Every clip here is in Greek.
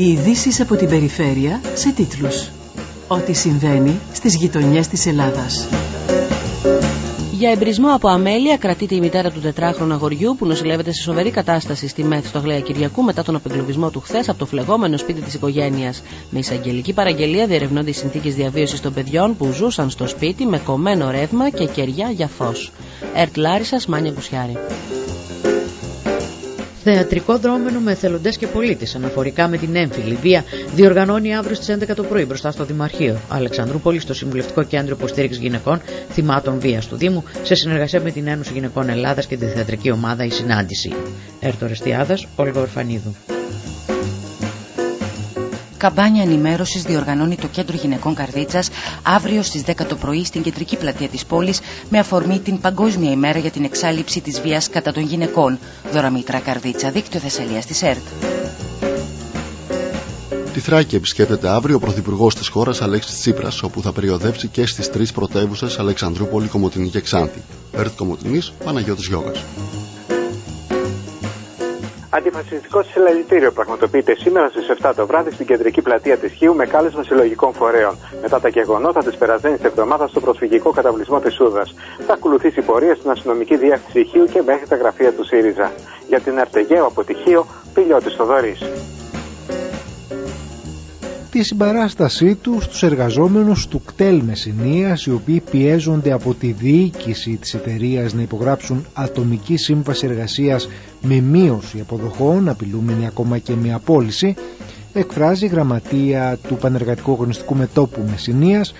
Οι ειδήσεις από την περιφέρεια σε τίτλους. Ό,τι συμβαίνει στις γειτονιές της Ελλάδας. Για εμπρισμό από αμέλεια κρατείται η μητέρα του τετράχρονου αγοριού που νοσηλεύεται σε σοβαρή κατάσταση στη ΜΕΘ στο Αγλαία Κυριακού μετά τον απεγκλωβισμό του χθες από το φλεγόμενο σπίτι της οικογένειας. Με εισαγγελική παραγγελία διερευνώνται οι συνθήκες διαβίωσης των παιδιών που ζούσαν στο σπίτι με κομμένο ρεύμα και κεριά για φως. Ερτ Λάρισας, Μάνια Κουσιάρη. Θεατρικό δρόμενο με εθελοντές και πολίτες αναφορικά με την έμφυλη βία διοργανώνει αύριο στις 11 το πρωί μπροστά στο Δημαρχείο Αλεξανδρούπολη στο Συμβουλευτικό Κέντρο Υποστήριξης Γυναικών Θυμάτων Βίας του Δήμου σε συνεργασία με την Ένωση Γυναικών Ελλάδας και τη Θεατρική Ομάδα Η Συνάντηση. Έρτο Ρεστιάδας, Όλγα Ορφανίδου. Καμπάνια ενημέρωσης διοργανώνει το Κέντρο Γυναικών Καρδίτσας αύριο στις 10 το πρωί στην κεντρική πλατεία της πόλης με αφορμή την Παγκόσμια ημέρα για την εξάλληψη της βίας κατά των γυναικών. Δωραμήτρα Καρδίτσα, δίκτυο Θεσσαλίας της ΕΡΤ. Τη Θράκη επισκέπτεται αύριο ο Πρωθυπουργός της χώρας Αλέξης Τσίπρας, όπου θα περιοδεύσει και στις τρεις πρωτεύουσες Αλεξανδρούπολη, Κομωτινή και Ξάνθη. ΕΡΤ Κομωτινής, Παναγιώτης Γιώγα. Αντιφασιστικό συλλαλητήριο πραγματοποιείται σήμερα στις 7 το βράδυ στην κεντρική πλατεία της Χίου με κάλεσμα συλλογικών φορέων. Μετά τα γεγονότα της περασμένης εβδομάδας στο προσφυγικό καταβλισμό της Σούδας. Θα ακολουθήσει πορεία στην αστυνομική διεύθυνση Χίου και μέχρι τα γραφεία του ΣΥΡΙΖΑ. Για την Αρτεγέο από τη Χίου, Πιλιώτης Θοδωρής τη συμπαράστασή του στους εργαζόμενους του κτέλ Μεσσηνίας οι οποίοι πιέζονται από τη διοίκηση της εταιρείας να υπογράψουν ατομική σύμβαση εργασίας με μείωση αποδοχών απειλούμενη ακόμα και με απόλυση εκφράζει η γραμματεία του Πανεργατικού Αγωνιστικού Μετόπου Μεσσηνίας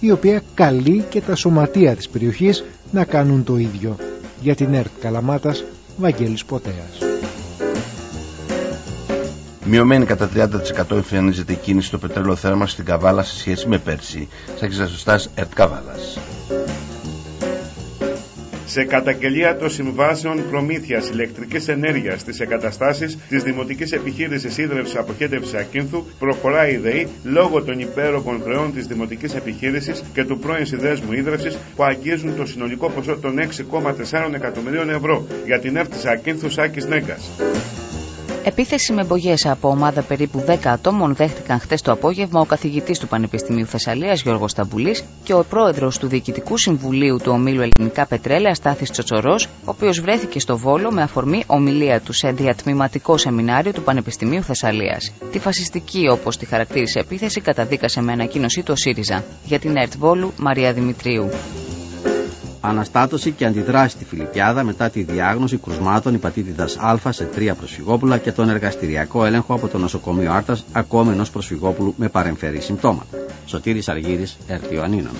η οποία καλεί και τα σωματεία της περιοχής να κάνουν το ίδιο. Για την ΕΡΤ Καλαμάτας, Βαγγέλης Ποτέας. Μειωμένη κατά 30% εμφανίζεται η κίνηση στο πετρέλαιο θέρμα στην Καβάλα σε σχέση με πέρσι. Σαν ΕΡΤ Καβάλας. Σε καταγγελία των συμβάσεων προμήθειας ηλεκτρικής ενέργειας στις εγκαταστάσεις της Δημοτικής Επιχείρησης Ίδρυυση Αποχέτευσης Ακίνθου προχωράει η ΔΕΗ λόγω των υπέροχων χρεών της Δημοτικής Επιχείρησης και του πρώην Συνδέσμου Ίδρυυση που αγγίζουν το συνολικό ποσό των 6,4 εκατομμυρίων ευρώ για την ΕΦΤ Ακίνθου Σάκης Νέγκας. Επίθεση με μπογιές από ομάδα περίπου 10 ατόμων δέχτηκαν χτες το απόγευμα ο καθηγητής του Πανεπιστημίου Θεσσαλίας Γιώργος Σταμπουλής και ο πρόεδρος του Διοικητικού Συμβουλίου του Ομίλου Ελληνικά Πετρέλαια Στάθης Τσοτσορός, ο οποίος βρέθηκε στο Βόλο με αφορμή ομιλία του σε διατμηματικό σεμινάριο του Πανεπιστημίου Θεσσαλίας. Τη φασιστική, όπως τη χαρακτήρισε επίθεση, καταδίκασε με ανακοίνωσή του ο ΣΥΡΙΖΑ. Για την ΕΡΤ Βόλου, Μαρία Δημητρίου αναστάτωση και αντιδράσει στη Φιλιππιάδα μετά τη διάγνωση κρουσμάτων υπατήτηδας Α σε τρία προσφυγόπουλα και τον εργαστηριακό έλεγχο από το νοσοκομείο Άρτας ακόμη ενός προσφυγόπουλου με παρεμφερή συμπτώματα. Σωτήρης Αργύρης, Ερτιοανίνων.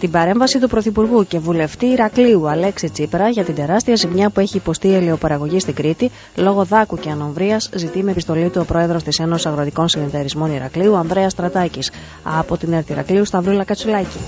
Την παρέμβαση του Πρωθυπουργού και βουλευτή Ηρακλείου Αλέξη Τσίπρα για την τεράστια ζημιά που έχει υποστεί η ελαιοπαραγωγή στην Κρήτη λόγω δάκου και ανομβρίας, ζητεί με επιστολή του ο πρόεδρος της Ένωσης Αγροτικών Συνεταιρισμών Ηρακλείου, Ανδρέας Στρατάκης. Από την Ερτ Ηρακλείου, Σταυρούλα Κατσουλάκη.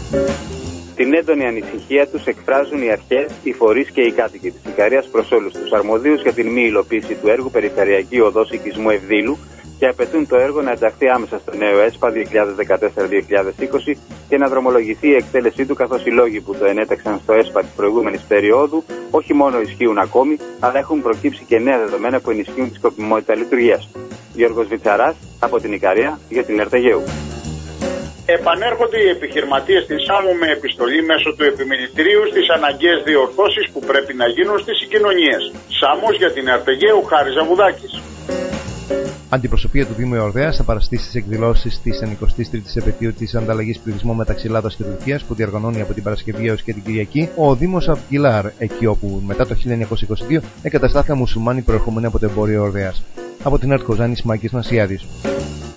Την έντονη ανησυχία τους εκφράζουν οι αρχές, οι φορείς και οι κάτοικοι της Ικαρίας προς όλους τους αρμοδίους για την μη υλοποίηση του έργου Περιφερειακή Οδός Οικισμού Ευδήλου και απαιτούν το έργο να ενταχθεί άμεσα στο νέο ΕΣΠΑ 2014-2020 και να δρομολογηθεί η εκτέλεσή του καθώς οι λόγοι που το ενέταξαν στο ΕΣΠΑ της προηγούμενης περίοδου όχι μόνο ισχύουν ακόμη, αλλά έχουν προκύψει και νέα δεδομένα που ενισχύουν τη σκοπιμότητα λειτουργίας του. Γιώργος Βιτσαράς από την Ικαρία για την Ερτεγέου επανέρχονται οι επιχειρηματίες της ΣΑΜΟ με επιστολή μέσω του επιμελητηρίου στις αναγκαίες διορθώσεις που πρέπει να γίνουν στις συγκοινωνίες. Σάμος για την Αρτεγέου Χάρης Ζαβουδάκης. Αντιπροσωπεία του Δήμου Εορδέας θα παραστεί στις εκδηλώσεις της 93η επαιτίου της ανταλλαγής πληθυσμού μεταξύ Ελλάδα και Τουρκίας που διοργανώνει από την Παρασκευή έως και την Κυριακή ο Δήμος Αυγιλάρ, εκεί όπου μετά το 1922 εγκαταστάθηκαν μουσουλμάνοι προερχόμενοι από το εμπόριο Εορδέας. Από την Ερτκοζάνη Μάκης Νασιάδη.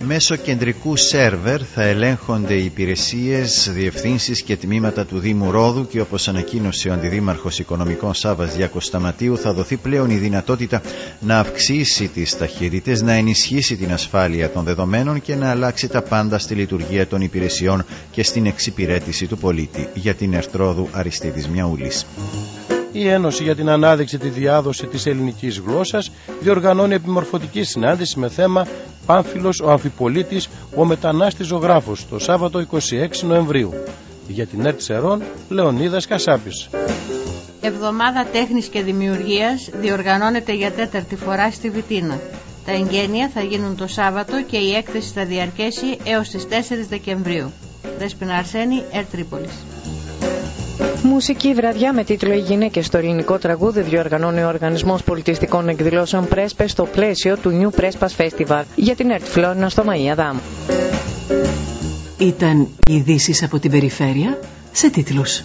Μέσω κεντρικού σερβερ θα ελέγχονται οι υπηρεσίες, διευθύνσεις και τμήματα του Δήμου Ρόδου και όπως ανακοίνωσε ο Αντιδήμαρχος Οικονομικών Σάβας Διάκος Σταματίου θα δοθεί πλέον η δυνατότητα να αυξήσει τις ταχύτητες, να ενισχύσει την ασφάλεια των δεδομένων και να αλλάξει τα πάντα στη λειτουργία των υπηρεσιών και στην εξυπηρέτηση του πολίτη. Για την Ερτρόδου Αριστίδης Μιαούλης. Η Ένωση για την Ανάδειξη τη Διάδοση της Ελληνικής Γλώσσας διοργανώνει επιμορφωτική συνάντηση με θέμα Πάμφιλος ο Αμφιπολίτης, ο μετανάστης ζωγράφος το Σάββατο 26 Νοεμβρίου. Για την ΕΡΤ Σερών, Λεωνίδας Κασάπης. Εβδομάδα Τέχνης και Δημιουργίας διοργανώνεται για τέταρτη φορά στη Βιτίνα. Τα εγγένεια θα γίνουν το Σάββατο και η έκθεση θα διαρκέσει έως τις 4 Δεκεμβρίου. Δέσποινα Αρσένη, Ερ Τρίπολης. Μουσική βραδιά με τίτλο Οι γυναίκες στο ελληνικό τραγούδι διοργανώνει ο Οργανισμός Πολιτιστικών Εκδηλώσεων Πρέσπε στο πλαίσιο του New Prespas Festival για την ΕΡΤ Φλόρινα στο Μαία Ήταν οι ειδήσεις από την περιφέρεια σε τίτλους.